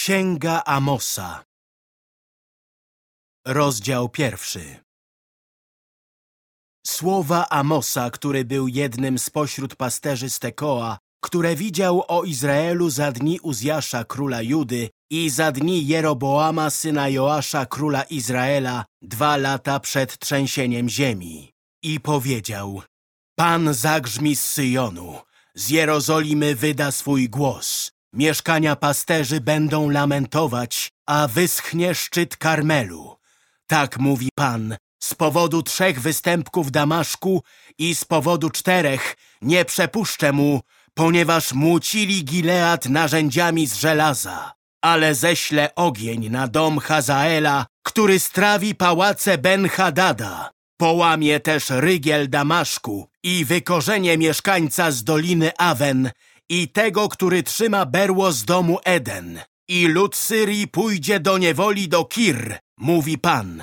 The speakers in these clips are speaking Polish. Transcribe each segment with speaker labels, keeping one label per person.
Speaker 1: Księga Amosa Rozdział pierwszy Słowa Amosa, który był jednym spośród pasterzy z które widział o Izraelu za dni Uzjasza króla Judy i za dni Jeroboama syna Joasza króla Izraela dwa lata przed trzęsieniem ziemi. I powiedział, Pan zagrzmi z Syjonu, z Jerozolimy wyda swój głos. Mieszkania pasterzy będą lamentować, a wyschnie szczyt Karmelu. Tak mówi Pan, z powodu trzech występków Damaszku i z powodu czterech nie przepuszczę mu, ponieważ młócili Gilead narzędziami z żelaza. Ale ześlę ogień na dom Hazaela, który strawi pałace Ben-Hadada. Połamie też rygiel Damaszku i wykorzenie mieszkańca z doliny Awen i tego, który trzyma berło z domu Eden. I lud Syrii pójdzie do niewoli do Kir, mówi Pan.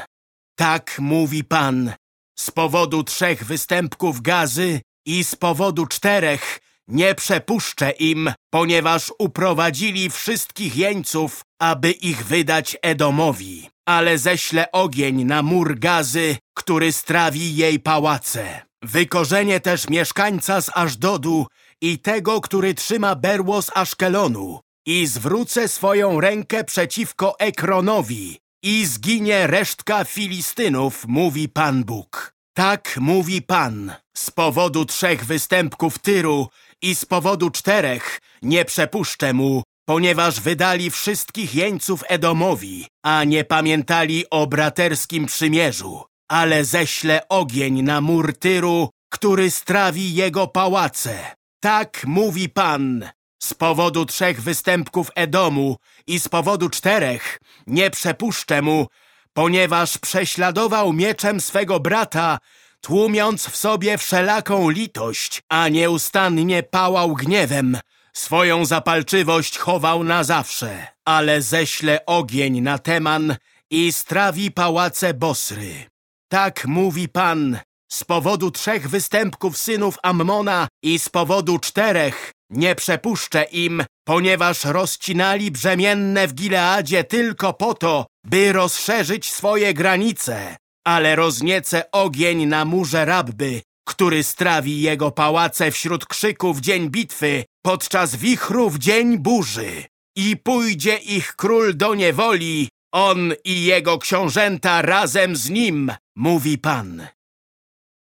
Speaker 1: Tak mówi Pan. Z powodu trzech występków gazy i z powodu czterech nie przepuszczę im, ponieważ uprowadzili wszystkich jeńców, aby ich wydać Edomowi. Ale ześlę ogień na mur gazy, który strawi jej pałace. Wykorzenię też mieszkańca z Ażdodu i tego, który trzyma berło z Aszkelonu. I zwrócę swoją rękę przeciwko Ekronowi. I zginie resztka Filistynów, mówi Pan Bóg. Tak mówi Pan. Z powodu trzech występków Tyru i z powodu czterech nie przepuszczę mu, ponieważ wydali wszystkich jeńców Edomowi, a nie pamiętali o braterskim przymierzu. Ale ześlę ogień na mur Tyru, który strawi jego pałace. Tak mówi Pan. Z powodu trzech występków Edomu i z powodu czterech nie przepuszczę mu, ponieważ prześladował mieczem swego brata, tłumiąc w sobie wszelaką litość, a nieustannie pałał gniewem. Swoją zapalczywość chował na zawsze, ale ześlę ogień na Teman i strawi pałace Bosry. Tak mówi Pan, z powodu trzech występków synów Ammona i z powodu czterech nie przepuszczę im, ponieważ rozcinali brzemienne w Gileadzie tylko po to, by rozszerzyć swoje granice. Ale rozniecę ogień na murze Rabby, który strawi jego pałace wśród krzyku w dzień bitwy, podczas wichru w dzień burzy. I pójdzie ich król do niewoli, on i jego książęta razem z nim, mówi Pan.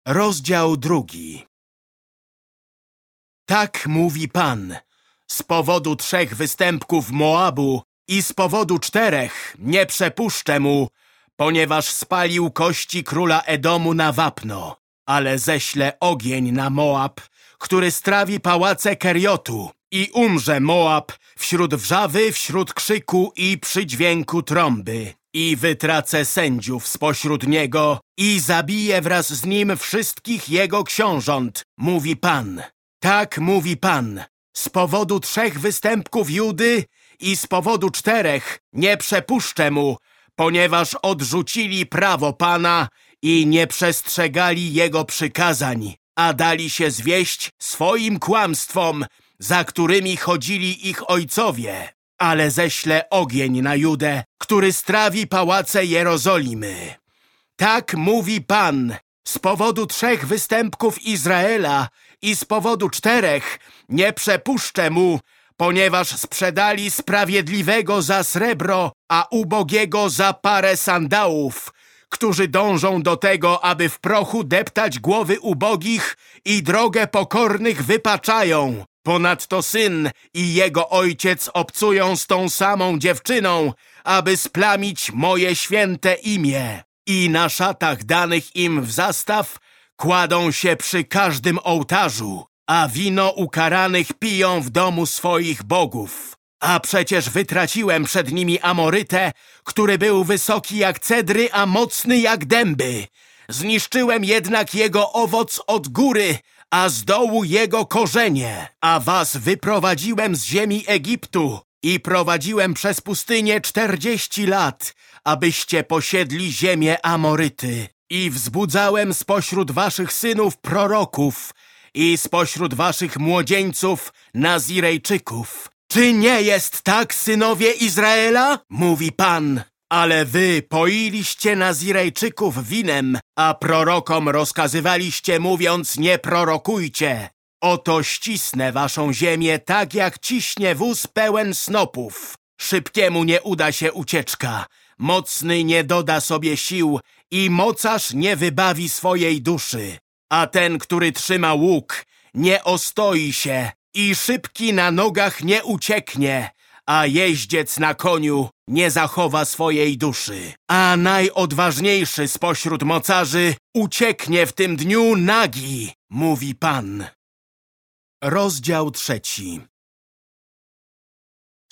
Speaker 1: Rozdział drugi Tak mówi Pan. Z powodu trzech występków Moabu i z powodu czterech nie przepuszczę mu, ponieważ spalił kości króla Edomu na wapno. Ale ześlę ogień na Moab, który strawi pałace Keriotu i umrze Moab wśród wrzawy, wśród krzyku i przy dźwięku trąby. I wytracę sędziów spośród niego i zabiję wraz z nim wszystkich jego książąt, mówi Pan. Tak mówi Pan. Z powodu trzech występków Judy i z powodu czterech nie przepuszczę mu, ponieważ odrzucili prawo Pana i nie przestrzegali Jego przykazań, a dali się zwieść swoim kłamstwom, za którymi chodzili ich ojcowie. Ale ześlę ogień na Judę, który strawi pałace Jerozolimy. Tak mówi Pan, z powodu trzech występków Izraela i z powodu czterech nie przepuszczę mu, ponieważ sprzedali sprawiedliwego za srebro, a ubogiego za parę sandałów, którzy dążą do tego, aby w prochu deptać głowy ubogich i drogę pokornych wypaczają. Ponadto syn i jego ojciec obcują z tą samą dziewczyną, aby splamić moje święte imię. I na szatach danych im w zastaw kładą się przy każdym ołtarzu, a wino ukaranych piją w domu swoich bogów. A przecież wytraciłem przed nimi Amorytę, który był wysoki jak cedry, a mocny jak dęby. Zniszczyłem jednak jego owoc od góry, a z dołu jego korzenie. A was wyprowadziłem z ziemi Egiptu i prowadziłem przez pustynię czterdzieści lat, abyście posiedli ziemię Amoryty. I wzbudzałem spośród waszych synów proroków i spośród waszych młodzieńców Nazirejczyków Czy nie jest tak, synowie Izraela? Mówi Pan. Ale wy poiliście Nazirejczyków winem, a prorokom rozkazywaliście mówiąc nie prorokujcie. Oto ścisnę waszą ziemię tak jak ciśnie wóz pełen snopów. Szybkiemu nie uda się ucieczka, mocny nie doda sobie sił i mocarz nie wybawi swojej duszy. A ten, który trzyma łuk, nie ostoi się i szybki na nogach nie ucieknie, a jeździec na koniu nie zachowa swojej duszy. A najodważniejszy spośród mocarzy ucieknie w tym dniu nagi, mówi Pan. Rozdział trzeci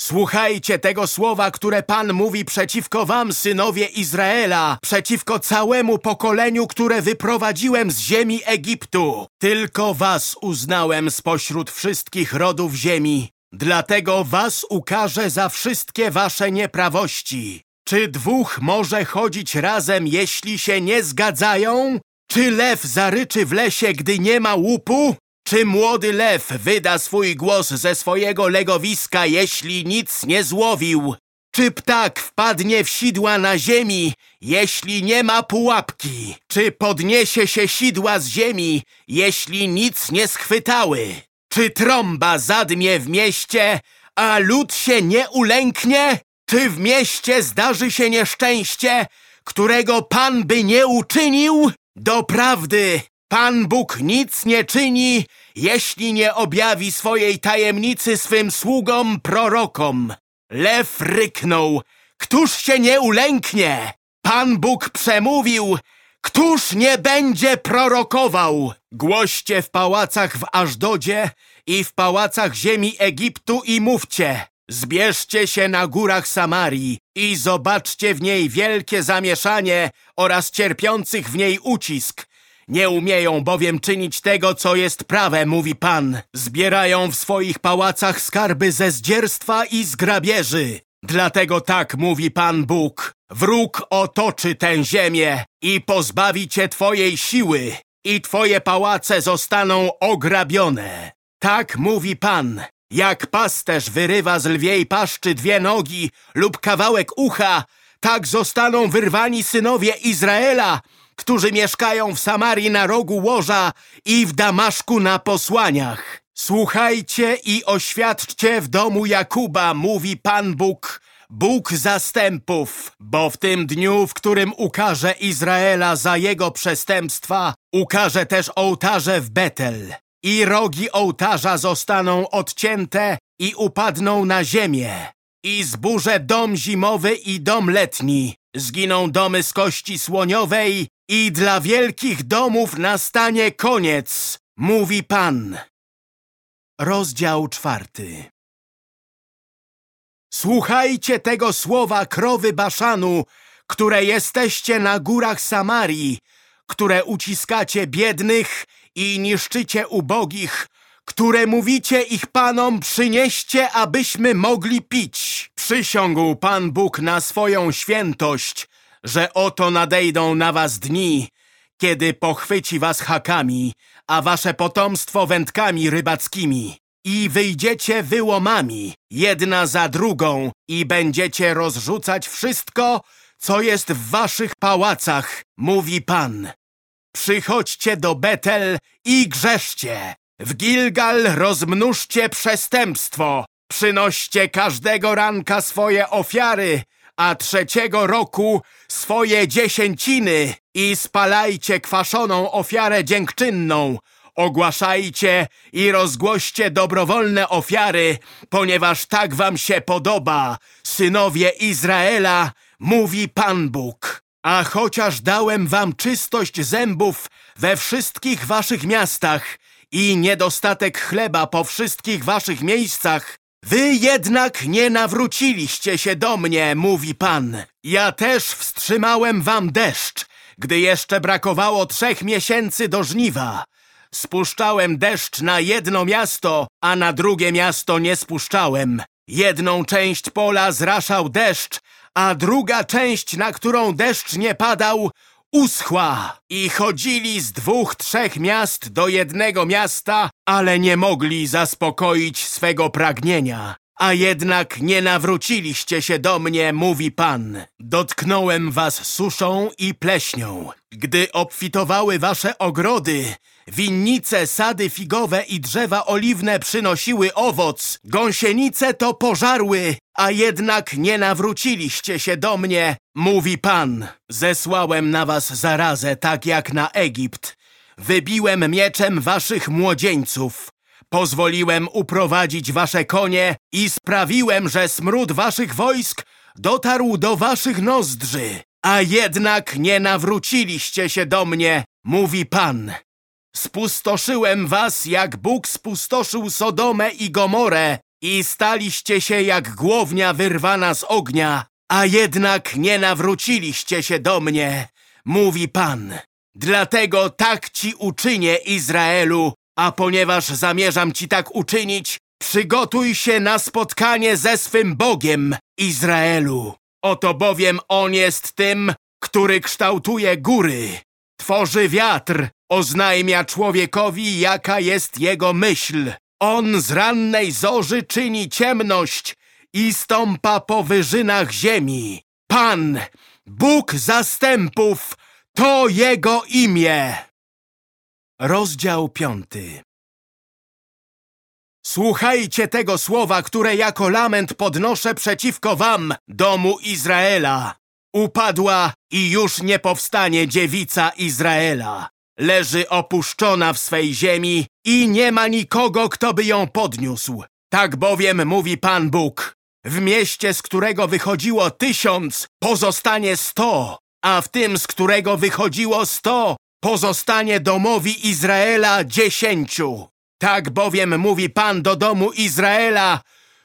Speaker 1: Słuchajcie tego słowa, które Pan mówi przeciwko wam, synowie Izraela, przeciwko całemu pokoleniu, które wyprowadziłem z ziemi Egiptu. Tylko was uznałem spośród wszystkich rodów ziemi. Dlatego was ukażę za wszystkie wasze nieprawości. Czy dwóch może chodzić razem, jeśli się nie zgadzają? Czy lew zaryczy w lesie, gdy nie ma łupu? Czy młody lew wyda swój głos ze swojego legowiska, jeśli nic nie złowił? Czy ptak wpadnie w sidła na ziemi, jeśli nie ma pułapki? Czy podniesie się sidła z ziemi, jeśli nic nie schwytały? Czy trąba zadmie w mieście, a lud się nie ulęknie? Czy w mieście zdarzy się nieszczęście, którego Pan by nie uczynił? Doprawdy, Pan Bóg nic nie czyni, jeśli nie objawi swojej tajemnicy swym sługom prorokom. Lew ryknął, któż się nie ulęknie? Pan Bóg przemówił, któż nie będzie prorokował? Głoście w pałacach w Ażdodzie i w pałacach ziemi Egiptu i mówcie. Zbierzcie się na górach Samarii i zobaczcie w niej wielkie zamieszanie oraz cierpiących w niej ucisk, nie umieją bowiem czynić tego, co jest prawe, mówi Pan. Zbierają w swoich pałacach skarby ze zdzierstwa i z grabieży. Dlatego tak mówi Pan Bóg. Wróg otoczy tę ziemię i pozbawi cię twojej siły i twoje pałace zostaną ograbione. Tak mówi Pan. Jak pasterz wyrywa z lwiej paszczy dwie nogi lub kawałek ucha, tak zostaną wyrwani synowie Izraela którzy mieszkają w Samarii na rogu łoża i w Damaszku na posłaniach. Słuchajcie i oświadczcie w domu Jakuba, mówi Pan Bóg, Bóg zastępów, bo w tym dniu, w którym ukaże Izraela za jego przestępstwa, ukaże też ołtarze w Betel. I rogi ołtarza zostaną odcięte i upadną na ziemię. I zburzę dom zimowy i dom letni. Zginą domy z kości słoniowej i dla wielkich domów nastanie koniec, mówi Pan. Rozdział czwarty Słuchajcie tego słowa krowy Baszanu, które jesteście na górach Samarii, które uciskacie biednych i niszczycie ubogich, które mówicie ich panom przynieście, abyśmy mogli pić. Przysiągł Pan Bóg na swoją świętość, że oto nadejdą na was dni, kiedy pochwyci was hakami, a wasze potomstwo wędkami rybackimi. I wyjdziecie wyłomami, jedna za drugą, i będziecie rozrzucać wszystko, co jest w waszych pałacach, mówi Pan. Przychodźcie do Betel i grzeszcie. W Gilgal rozmnóżcie przestępstwo. Przynoście każdego ranka swoje ofiary, a trzeciego roku swoje dziesięciny i spalajcie kwaszoną ofiarę dziękczynną. Ogłaszajcie i rozgłoście dobrowolne ofiary, ponieważ tak wam się podoba, synowie Izraela, mówi Pan Bóg. A chociaż dałem wam czystość zębów we wszystkich waszych miastach i niedostatek chleba po wszystkich waszych miejscach, Wy jednak nie nawróciliście się do mnie, mówi Pan. Ja też wstrzymałem wam deszcz, gdy jeszcze brakowało trzech miesięcy do żniwa. Spuszczałem deszcz na jedno miasto, a na drugie miasto nie spuszczałem. Jedną część pola zraszał deszcz, a druga część, na którą deszcz nie padał, uschła i chodzili z dwóch, trzech miast do jednego miasta, ale nie mogli zaspokoić swego pragnienia. a jednak nie nawróciliście się do mnie, mówi Pan. Dotknąłem was suszą i pleśnią. Gdy obfitowały wasze ogrody, winnice, sady figowe i drzewa oliwne przynosiły owoc, gąsienice to pożarły, a jednak nie nawróciliście się do mnie, mówi Pan. Zesłałem na was zarazę, tak jak na Egipt. Wybiłem mieczem waszych młodzieńców. Pozwoliłem uprowadzić wasze konie i sprawiłem, że smród waszych wojsk dotarł do waszych nozdrzy. A jednak nie nawróciliście się do mnie, mówi Pan. Spustoszyłem was, jak Bóg spustoszył Sodomę i Gomorę i staliście się jak głownia wyrwana z ognia, a jednak nie nawróciliście się do mnie, mówi Pan. Dlatego tak ci uczynię, Izraelu, a ponieważ zamierzam ci tak uczynić, przygotuj się na spotkanie ze swym Bogiem, Izraelu. Oto bowiem On jest tym, który kształtuje góry, tworzy wiatr, oznajmia człowiekowi, jaka jest jego myśl. On z rannej zorzy czyni ciemność i stąpa po wyżynach ziemi. Pan, Bóg zastępów, to jego imię. Rozdział piąty Słuchajcie tego słowa, które jako lament podnoszę przeciwko wam, domu Izraela. Upadła i już nie powstanie dziewica Izraela. Leży opuszczona w swej ziemi i nie ma nikogo, kto by ją podniósł. Tak bowiem mówi Pan Bóg. W mieście, z którego wychodziło tysiąc, pozostanie sto, a w tym, z którego wychodziło sto, pozostanie domowi Izraela dziesięciu. Tak bowiem mówi Pan do domu Izraela,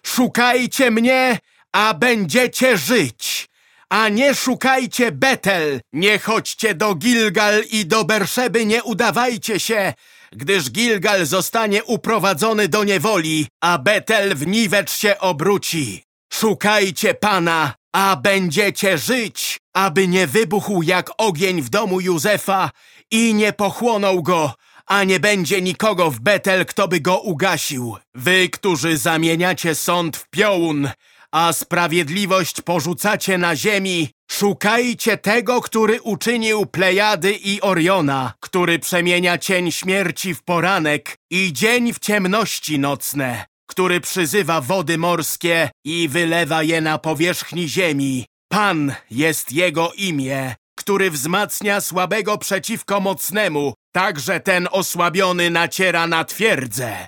Speaker 1: szukajcie mnie, a będziecie żyć. A nie szukajcie Betel, nie chodźcie do Gilgal i do Berszeby nie udawajcie się, gdyż Gilgal zostanie uprowadzony do niewoli, a Betel w niwecz się obróci. Szukajcie Pana, a będziecie żyć, aby nie wybuchł jak ogień w domu Józefa i nie pochłonął go, a nie będzie nikogo w Betel, kto by go ugasił. Wy, którzy zamieniacie sąd w piołun, a sprawiedliwość porzucacie na ziemi, szukajcie tego, który uczynił Plejady i Oriona, który przemienia cień śmierci w poranek i dzień w ciemności nocne, który przyzywa wody morskie i wylewa je na powierzchni ziemi. Pan jest jego imię, który wzmacnia słabego przeciwko mocnemu, tak że ten osłabiony naciera na twierdzę.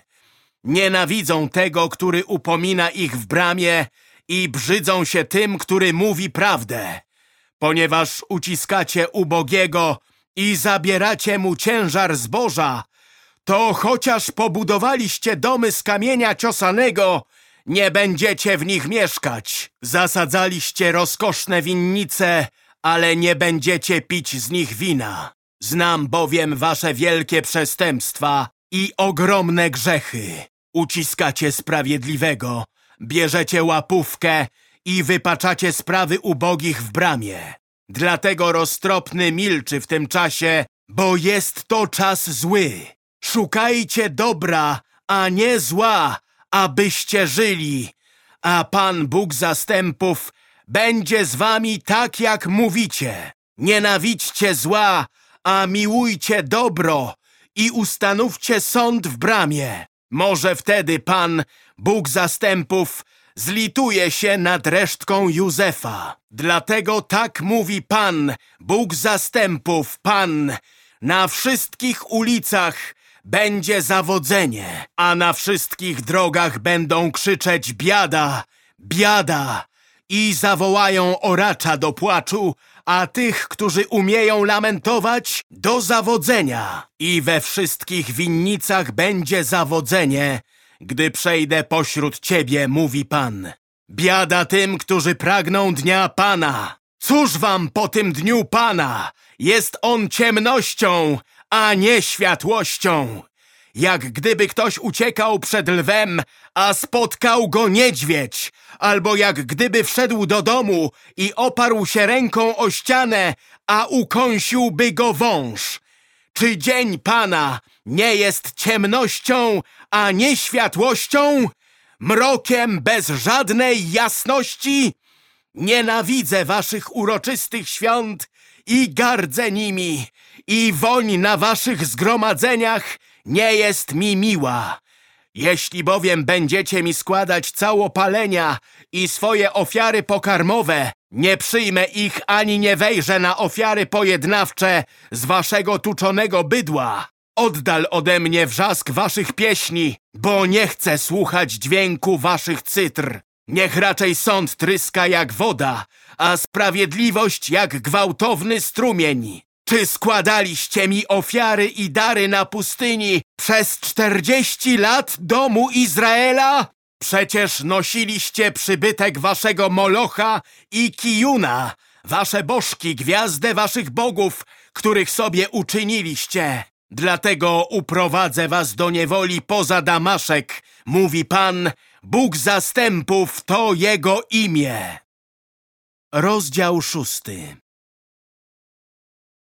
Speaker 1: Nienawidzą tego, który upomina ich w bramie i brzydzą się tym, który mówi prawdę, ponieważ uciskacie ubogiego i zabieracie mu ciężar zboża, to chociaż pobudowaliście domy z kamienia ciosanego, nie będziecie w nich mieszkać. Zasadzaliście rozkoszne winnice, ale nie będziecie pić z nich wina. Znam bowiem wasze wielkie przestępstwa i ogromne grzechy. Uciskacie sprawiedliwego, bierzecie łapówkę i wypaczacie sprawy ubogich w bramie. Dlatego roztropny milczy w tym czasie, bo jest to czas zły. Szukajcie dobra, a nie zła, abyście żyli. A Pan Bóg zastępów będzie z wami tak, jak mówicie. Nienawidźcie zła, a miłujcie dobro i ustanówcie sąd w bramie. Może wtedy Pan, Bóg zastępów, zlituje się nad resztką Józefa. Dlatego tak mówi Pan, Bóg zastępów, Pan, na wszystkich ulicach będzie zawodzenie, a na wszystkich drogach będą krzyczeć biada, biada i zawołają oracza do płaczu, a tych, którzy umieją lamentować, do zawodzenia. I we wszystkich winnicach będzie zawodzenie, gdy przejdę pośród ciebie, mówi Pan. Biada tym, którzy pragną dnia Pana. Cóż wam po tym dniu Pana? Jest on ciemnością, a nie światłością. Jak gdyby ktoś uciekał przed lwem, a spotkał go niedźwiedź, albo jak gdyby wszedł do domu i oparł się ręką o ścianę, a ukąsiłby go wąż. Czy dzień Pana nie jest ciemnością, a nie światłością? mrokiem bez żadnej jasności? Nienawidzę waszych uroczystych świąt i gardzę nimi, i woń na waszych zgromadzeniach nie jest mi miła. Jeśli bowiem będziecie mi składać całopalenia i swoje ofiary pokarmowe, nie przyjmę ich ani nie wejrzę na ofiary pojednawcze z waszego tuczonego bydła. Oddal ode mnie wrzask waszych pieśni, bo nie chcę słuchać dźwięku waszych cytr. Niech raczej sąd tryska jak woda, a sprawiedliwość jak gwałtowny strumień. Czy składaliście mi ofiary i dary na pustyni przez czterdzieści lat domu Izraela? Przecież nosiliście przybytek waszego Molocha i Kijuna, wasze bożki, gwiazdę waszych bogów, których sobie uczyniliście. Dlatego uprowadzę was do niewoli poza Damaszek, mówi Pan, Bóg zastępów to Jego imię. Rozdział szósty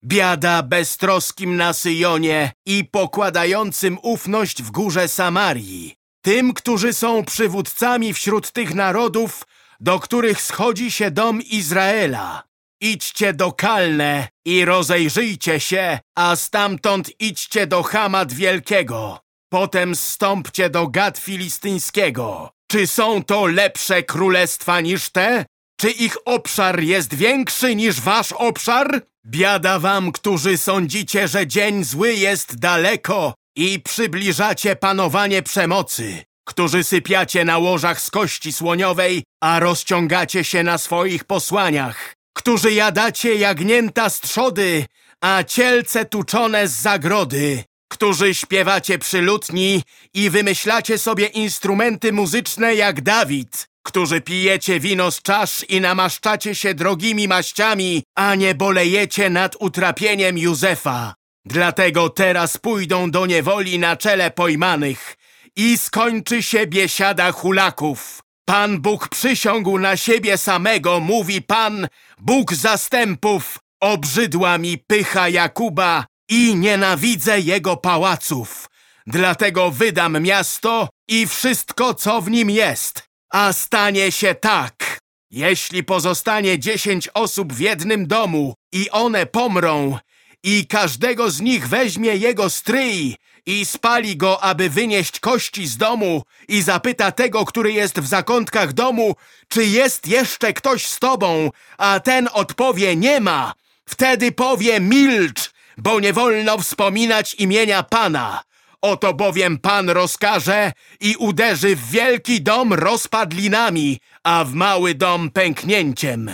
Speaker 1: Biada beztroskim na Syjonie i pokładającym ufność w górze Samarii. Tym, którzy są przywódcami wśród tych narodów, do których schodzi się dom Izraela. Idźcie do Kalne i rozejrzyjcie się, a stamtąd idźcie do Hamat Wielkiego. Potem stąpcie do Gad Filistyńskiego. Czy są to lepsze królestwa niż te? Czy ich obszar jest większy niż wasz obszar? Biada wam, którzy sądzicie, że dzień zły jest daleko i przybliżacie panowanie przemocy, którzy sypiacie na łożach z kości słoniowej, a rozciągacie się na swoich posłaniach, którzy jadacie jagnięta z trzody, a cielce tuczone z zagrody, którzy śpiewacie przy lutni i wymyślacie sobie instrumenty muzyczne jak Dawid, którzy pijecie wino z czasz i namaszczacie się drogimi maściami, a nie bolejecie nad utrapieniem Józefa. Dlatego teraz pójdą do niewoli na czele pojmanych i skończy się biesiada hulaków. Pan Bóg przysiągł na siebie samego, mówi Pan, Bóg zastępów. Obrzydła mi pycha Jakuba i nienawidzę jego pałaców. Dlatego wydam miasto i wszystko, co w nim jest. A stanie się tak. Jeśli pozostanie dziesięć osób w jednym domu i one pomrą, i każdego z nich weźmie jego stryj i spali go, aby wynieść kości z domu i zapyta tego, który jest w zakątkach domu, czy jest jeszcze ktoś z tobą, a ten odpowie nie ma. Wtedy powie milcz, bo nie wolno wspominać imienia Pana. Oto bowiem Pan rozkaże i uderzy w wielki dom rozpadlinami, a w mały dom pęknięciem.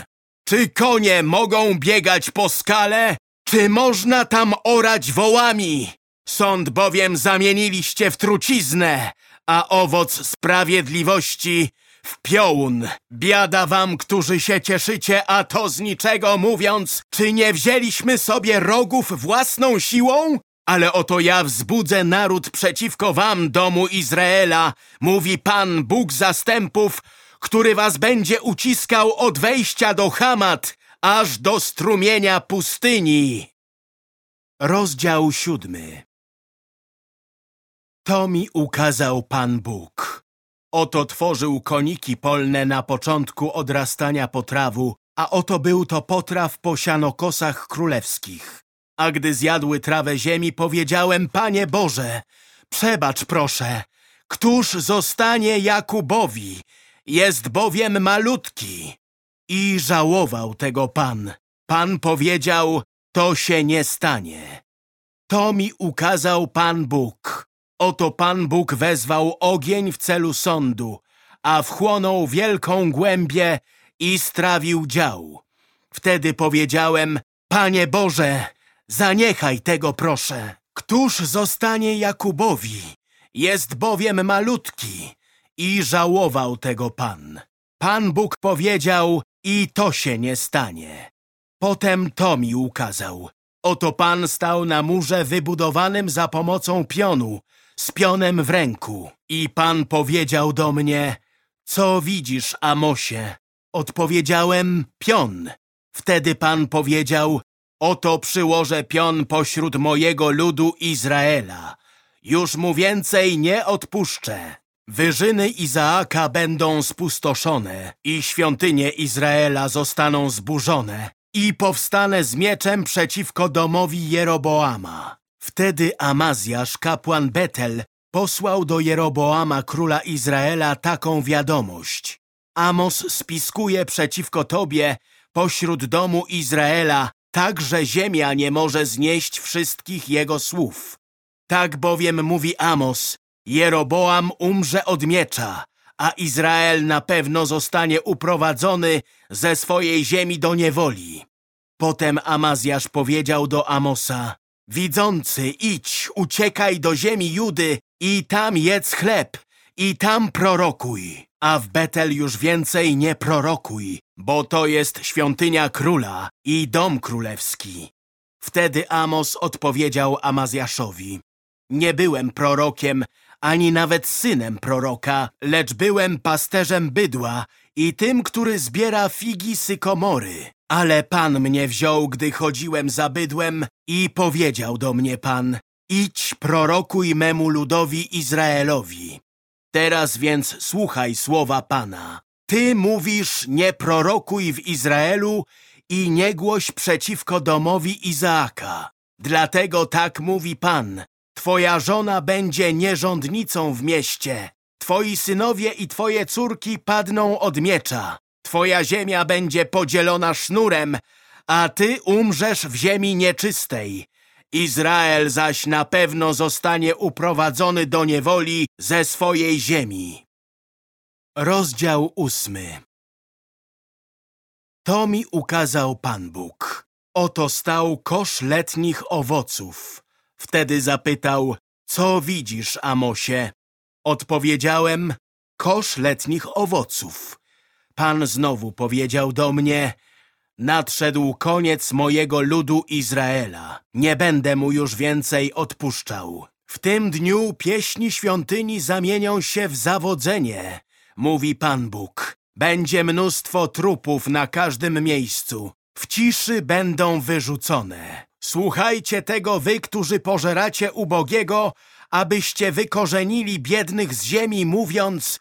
Speaker 1: Czy konie mogą biegać po skale? Czy można tam orać wołami? Sąd bowiem zamieniliście w truciznę, a owoc sprawiedliwości w piołun. Biada wam, którzy się cieszycie, a to z niczego mówiąc, czy nie wzięliśmy sobie rogów własną siłą? Ale oto ja wzbudzę naród przeciwko wam, domu Izraela, mówi Pan, Bóg zastępów, który was będzie uciskał od wejścia do Hamat, aż do strumienia pustyni. Rozdział siódmy To mi ukazał Pan Bóg. Oto tworzył koniki polne na początku odrastania potrawu, a oto był to potraw po sianokosach królewskich. A gdy zjadły trawę ziemi, powiedziałem, Panie Boże, przebacz proszę, któż zostanie Jakubowi? Jest bowiem malutki. I żałował tego Pan. Pan powiedział, to się nie stanie. To mi ukazał Pan Bóg. Oto Pan Bóg wezwał ogień w celu sądu, a wchłonął wielką głębię i strawił dział. Wtedy powiedziałem, Panie Boże, zaniechaj tego proszę. Któż zostanie Jakubowi? Jest bowiem malutki. I żałował tego Pan. Pan Bóg powiedział, i to się nie stanie. Potem to mi ukazał. Oto Pan stał na murze wybudowanym za pomocą pionu, z pionem w ręku. I Pan powiedział do mnie, co widzisz, Amosie? Odpowiedziałem, pion. Wtedy Pan powiedział, oto przyłożę pion pośród mojego ludu Izraela. Już mu więcej nie odpuszczę. Wyżyny Izaaka będą spustoszone i świątynie Izraela zostaną zburzone i powstanę z mieczem przeciwko domowi Jeroboama. Wtedy Amazjasz, kapłan Betel, posłał do Jeroboama, króla Izraela, taką wiadomość. Amos spiskuje przeciwko tobie pośród domu Izraela, tak, że ziemia nie może znieść wszystkich jego słów. Tak bowiem mówi Amos, Jeroboam umrze od miecza, a Izrael na pewno zostanie uprowadzony ze swojej ziemi do niewoli. Potem Amazjasz powiedział do Amosa, Widzący, idź, uciekaj do ziemi Judy i tam jedz chleb i tam prorokuj. A w Betel już więcej nie prorokuj, bo to jest świątynia króla i dom królewski. Wtedy Amos odpowiedział Amazjaszowi, nie byłem prorokiem, ani nawet synem proroka, lecz byłem pasterzem bydła i tym, który zbiera figi sykomory. Ale Pan mnie wziął, gdy chodziłem za bydłem i powiedział do mnie Pan, idź prorokuj memu ludowi Izraelowi. Teraz więc słuchaj słowa Pana. Ty mówisz, nie prorokuj w Izraelu i nie głoś przeciwko domowi Izaaka. Dlatego tak mówi Pan. Twoja żona będzie nierządnicą w mieście. Twoi synowie i twoje córki padną od miecza. Twoja ziemia będzie podzielona sznurem, a ty umrzesz w ziemi nieczystej. Izrael zaś na pewno zostanie uprowadzony do niewoli ze swojej ziemi. Rozdział ósmy To mi ukazał Pan Bóg. Oto stał kosz letnich owoców. Wtedy zapytał, co widzisz, Amosie? Odpowiedziałem, kosz letnich owoców. Pan znowu powiedział do mnie, nadszedł koniec mojego ludu Izraela. Nie będę mu już więcej odpuszczał. W tym dniu pieśni świątyni zamienią się w zawodzenie, mówi Pan Bóg. Będzie mnóstwo trupów na każdym miejscu. W ciszy będą wyrzucone. Słuchajcie tego wy, którzy pożeracie ubogiego, abyście wykorzenili biednych z ziemi, mówiąc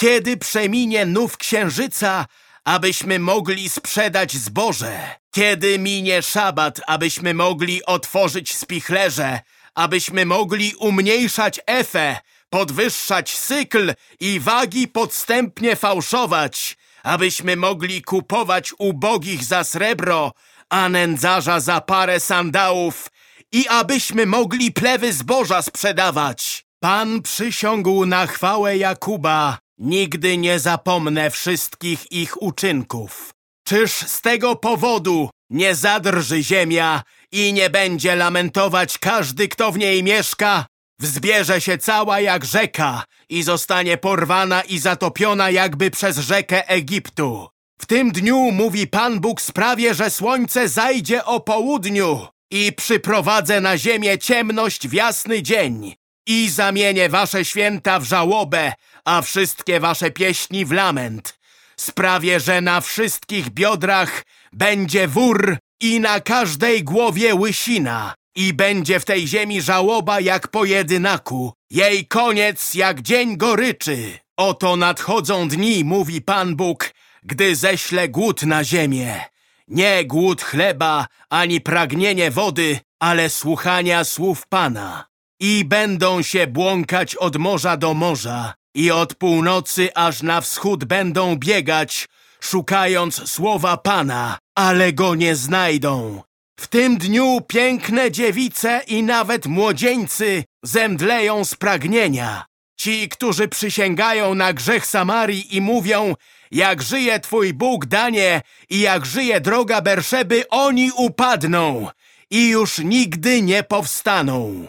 Speaker 1: kiedy przeminie nów księżyca, abyśmy mogli sprzedać zboże? Kiedy minie szabat, abyśmy mogli otworzyć spichlerze, abyśmy mogli umniejszać efę, podwyższać cykl i wagi podstępnie fałszować, abyśmy mogli kupować ubogich za srebro, a nędzarza za parę sandałów i abyśmy mogli plewy zboża sprzedawać. Pan przysiągł na chwałę Jakuba, nigdy nie zapomnę wszystkich ich uczynków. Czyż z tego powodu nie zadrży ziemia i nie będzie lamentować każdy, kto w niej mieszka? Wzbierze się cała jak rzeka i zostanie porwana i zatopiona jakby przez rzekę Egiptu. W tym dniu, mówi Pan Bóg, sprawię, że słońce zajdzie o południu i przyprowadzę na ziemię ciemność w jasny dzień i zamienię wasze święta w żałobę, a wszystkie wasze pieśni w lament. Sprawię, że na wszystkich biodrach będzie wór i na każdej głowie łysina. I będzie w tej ziemi żałoba jak po jedynaku, jej koniec jak dzień goryczy. Oto nadchodzą dni, mówi Pan Bóg, gdy ześlę głód na ziemię. Nie głód chleba, ani pragnienie wody, ale słuchania słów Pana. I będą się błąkać od morza do morza i od północy aż na wschód będą biegać, szukając słowa Pana, ale go nie znajdą. W tym dniu piękne dziewice i nawet młodzieńcy zemdleją z pragnienia. Ci, którzy przysięgają na grzech Samarii i mówią, jak żyje Twój Bóg, Danie, i jak żyje droga Berszeby, oni upadną i już nigdy nie powstaną.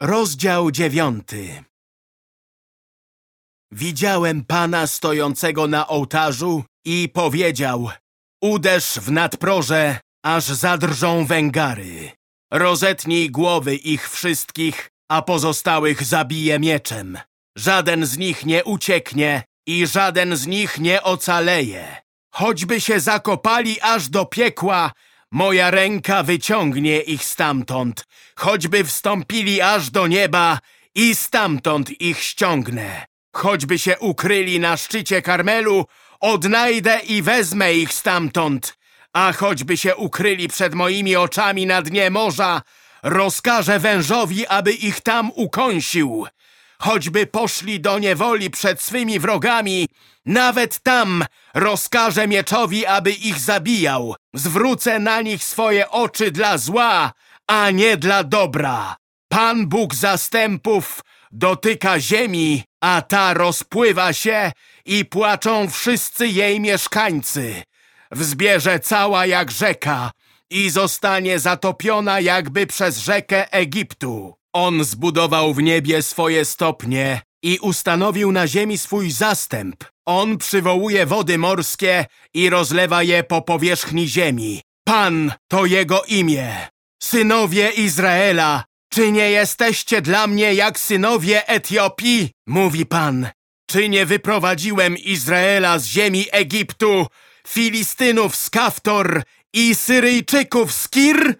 Speaker 1: Rozdział dziewiąty Widziałem Pana stojącego na ołtarzu i powiedział Uderz w nadproże, aż zadrżą węgary. Rozetnij głowy ich wszystkich, a pozostałych zabiję mieczem. Żaden z nich nie ucieknie i żaden z nich nie ocaleje. Choćby się zakopali aż do piekła, moja ręka wyciągnie ich stamtąd. Choćby wstąpili aż do nieba, i stamtąd ich ściągnę. Choćby się ukryli na szczycie Karmelu, odnajdę i wezmę ich stamtąd. A choćby się ukryli przed moimi oczami na dnie morza, rozkażę wężowi, aby ich tam ukąsił. Choćby poszli do niewoli przed swymi wrogami, nawet tam rozkażę mieczowi, aby ich zabijał. Zwrócę na nich swoje oczy dla zła, a nie dla dobra. Pan Bóg zastępów dotyka ziemi, a ta rozpływa się i płaczą wszyscy jej mieszkańcy. Wzbierze cała jak rzeka i zostanie zatopiona jakby przez rzekę Egiptu. On zbudował w niebie swoje stopnie i ustanowił na ziemi swój zastęp. On przywołuje wody morskie i rozlewa je po powierzchni ziemi. Pan to jego imię. Synowie Izraela, czy nie jesteście dla mnie jak synowie Etiopii? Mówi Pan. Czy nie wyprowadziłem Izraela z ziemi Egiptu, Filistynów z Kaftor i Syryjczyków z Kir?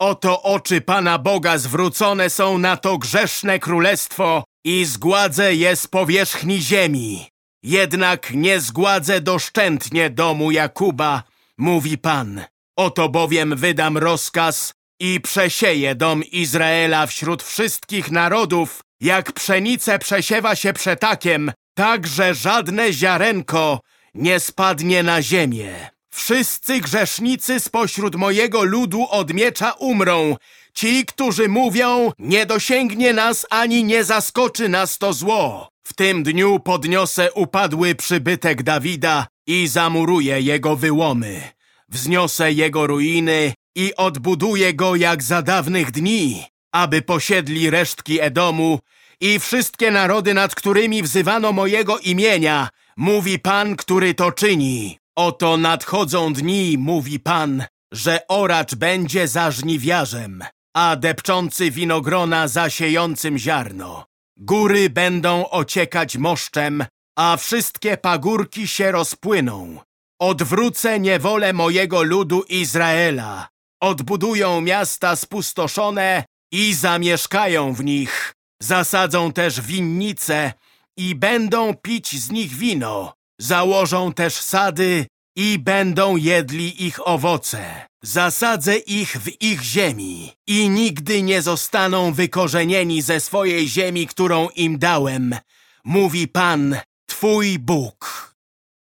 Speaker 1: Oto oczy Pana Boga zwrócone są na to grzeszne królestwo i zgładzę je z powierzchni ziemi. Jednak nie zgładzę doszczętnie domu Jakuba, mówi Pan. Oto bowiem wydam rozkaz i przesieję dom Izraela wśród wszystkich narodów, jak pszenice przesiewa się przetakiem, tak że żadne ziarenko nie spadnie na ziemię. Wszyscy grzesznicy spośród mojego ludu od miecza umrą. Ci, którzy mówią, nie dosięgnie nas ani nie zaskoczy nas to zło. W tym dniu podniosę upadły przybytek Dawida i zamuruję jego wyłomy. Wzniosę jego ruiny i odbuduję go jak za dawnych dni, aby posiedli resztki Edomu i wszystkie narody, nad którymi wzywano mojego imienia, mówi Pan, który to czyni. Oto nadchodzą dni, mówi Pan, że oracz będzie za żniwiarzem, a depczący winogrona zasiejącym ziarno. Góry będą ociekać moszczem, a wszystkie pagórki się rozpłyną. Odwrócę niewolę mojego ludu Izraela. Odbudują miasta spustoszone i zamieszkają w nich. Zasadzą też winnice i będą pić z nich wino. Założą też sady i będą jedli ich owoce. Zasadzę ich w ich ziemi i nigdy nie zostaną wykorzenieni ze swojej ziemi, którą im dałem, mówi Pan, Twój Bóg.